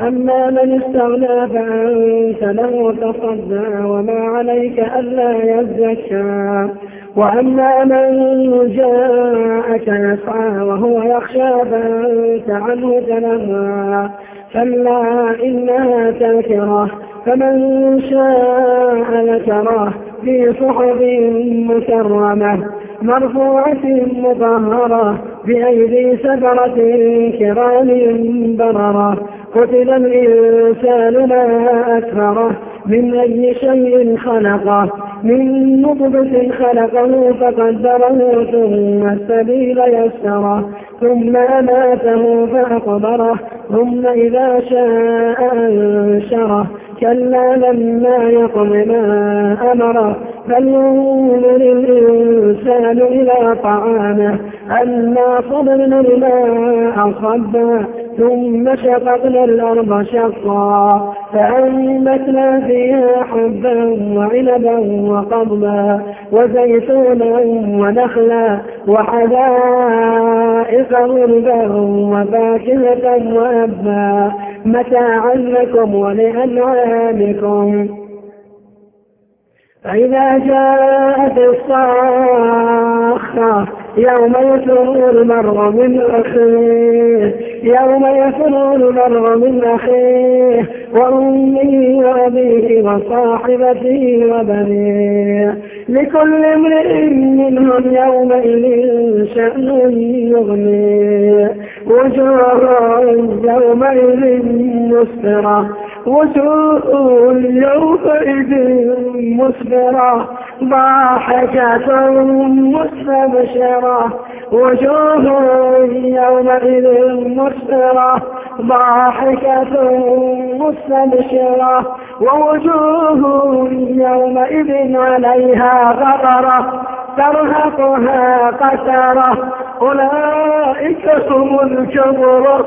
أما من استغنى فأنت له تصدى وما عليك ألا يزكى. وأما من جاءك يسعى وهو يخشى فأنت عنه تنهى. كلا إنها تذكرة فمن شاء ذكره في صحف مكرمة مرفوعة مطهرة بأيدي سفرة كرام بررة. قتل الإنسان ما أكفره. من أي شيء خلقه؟ من نطفة خلقه فقدره ثم السبيل يسره. ثم أماته فأقبره. ثم إذا شاء أنشره. كلا لما يقم ما أمره. فلينظر الإنسان إلى طعامه. أنا صبرنا الماء صبا ثم شققنا الأرض شقا فأنبتنا فيها حبا وعنبا وقضبا وزيتونا ونخلا وحدائق غربا وفاكهة وأبا. متاعا لكم ولأنعامكم. فإذا جاءت الصاخة يوم يفر المرء من أخيه يوم يفر المرء من أخيه وأمه وأبيه وصاحبته وبنيه. لكل امرئ منهم يومئذ شأن يغنيه. وجوه يومئذ مسفرة. وجوه يومئذ مسفرة ضاحكة مستبشرة. وجوه يومئذ مسفرة ضاحكة مستبشرة. ووجوه يومئذ عليها غبرة ترهقها قترة أولئك هم الكبرة